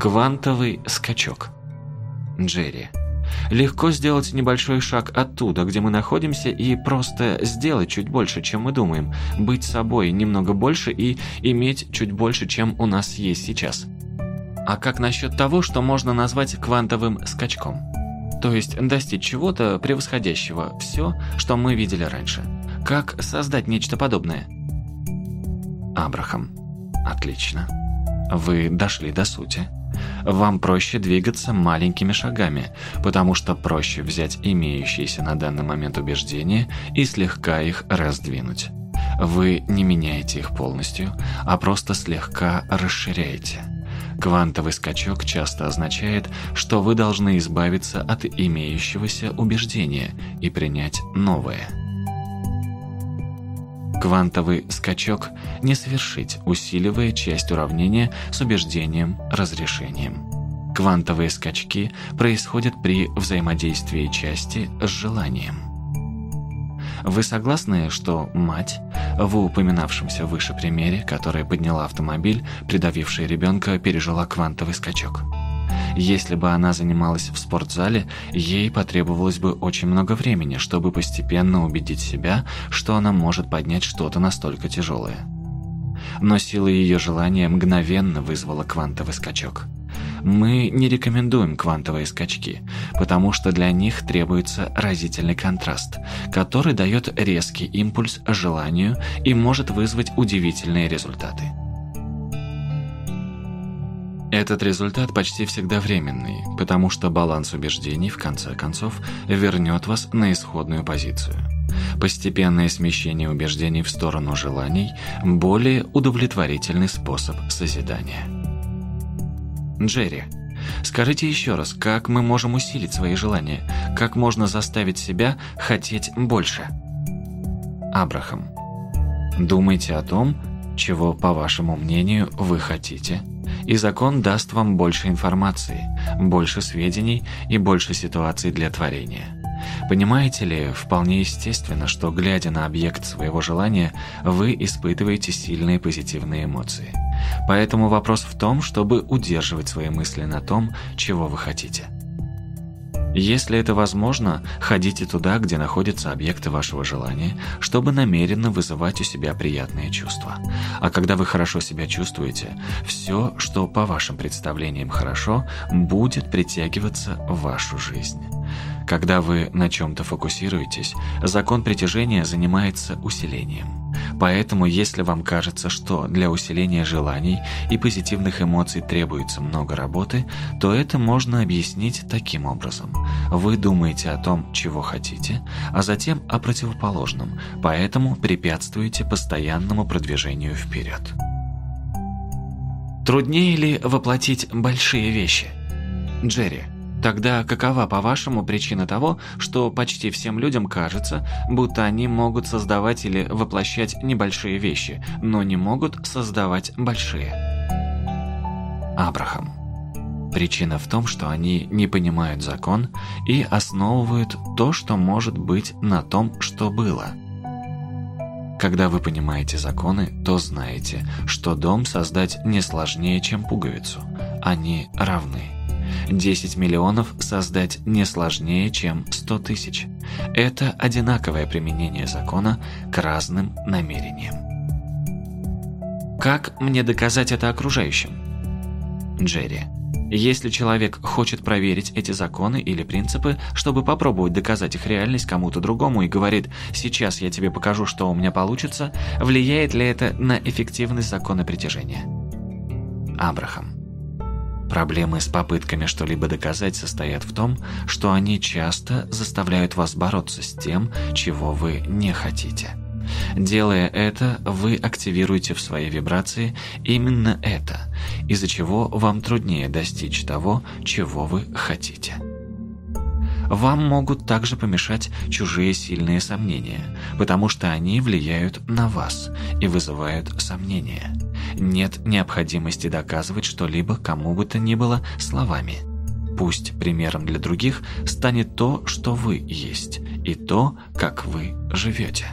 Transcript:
Квантовый скачок. Джерри. Легко сделать небольшой шаг оттуда, где мы находимся, и просто сделать чуть больше, чем мы думаем, быть собой немного больше и иметь чуть больше, чем у нас есть сейчас. А как насчет того, что можно назвать квантовым скачком? То есть достичь чего-то превосходящего все, что мы видели раньше. Как создать нечто подобное? Абрахам. Отлично. Вы дошли до сути вам проще двигаться маленькими шагами, потому что проще взять имеющиеся на данный момент убеждения и слегка их раздвинуть. Вы не меняете их полностью, а просто слегка расширяете. Квантовый скачок часто означает, что вы должны избавиться от имеющегося убеждения и принять новое. Квантовый скачок не совершить, усиливая часть уравнения с убеждением разрешением. Квантовые скачки происходят при взаимодействии части с желанием. Вы согласны, что мать, в упоминавшемся выше примере, которая подняла автомобиль, придавивший ребенка, пережила квантовый скачок? Если бы она занималась в спортзале, ей потребовалось бы очень много времени, чтобы постепенно убедить себя, что она может поднять что-то настолько тяжелое. Но сила ее желания мгновенно вызвала квантовый скачок. Мы не рекомендуем квантовые скачки, потому что для них требуется разительный контраст, который дает резкий импульс желанию и может вызвать удивительные результаты. Этот результат почти всегда временный, потому что баланс убеждений, в конце концов, вернет вас на исходную позицию. Постепенное смещение убеждений в сторону желаний – более удовлетворительный способ созидания. Джерри, скажите еще раз, как мы можем усилить свои желания? Как можно заставить себя хотеть больше? Абрахам, думайте о том, чего, по вашему мнению, вы хотите – и закон даст вам больше информации, больше сведений и больше ситуаций для творения. Понимаете ли, вполне естественно, что, глядя на объект своего желания, вы испытываете сильные позитивные эмоции. Поэтому вопрос в том, чтобы удерживать свои мысли на том, чего вы хотите. Если это возможно, ходите туда, где находятся объекты вашего желания, чтобы намеренно вызывать у себя приятные чувства. А когда вы хорошо себя чувствуете, все, что по вашим представлениям хорошо, будет притягиваться в вашу жизнь. Когда вы на чем-то фокусируетесь, закон притяжения занимается усилением. Поэтому, если вам кажется, что для усиления желаний и позитивных эмоций требуется много работы, то это можно объяснить таким образом. Вы думаете о том, чего хотите, а затем о противоположном, поэтому препятствуете постоянному продвижению вперед. Труднее ли воплотить большие вещи? Джерри, Тогда какова, по-вашему, причина того, что почти всем людям кажется, будто они могут создавать или воплощать небольшие вещи, но не могут создавать большие? Абрахам. Причина в том, что они не понимают закон и основывают то, что может быть, на том, что было. Когда вы понимаете законы, то знаете, что дом создать не сложнее, чем пуговицу. Они равны. 10 миллионов создать не сложнее, чем 100 тысяч. Это одинаковое применение закона к разным намерениям. Как мне доказать это окружающим? Джерри. Если человек хочет проверить эти законы или принципы, чтобы попробовать доказать их реальность кому-то другому и говорит «сейчас я тебе покажу, что у меня получится», влияет ли это на эффективность закона притяжения? Абрахам. Проблемы с попытками что-либо доказать состоят в том, что они часто заставляют вас бороться с тем, чего вы не хотите. Делая это, вы активируете в своей вибрации именно это, из-за чего вам труднее достичь того, чего вы хотите. Вам могут также помешать чужие сильные сомнения, потому что они влияют на вас и вызывают сомнения. Нет необходимости доказывать что-либо кому бы то ни было словами. Пусть примером для других станет то, что вы есть, и то, как вы живете.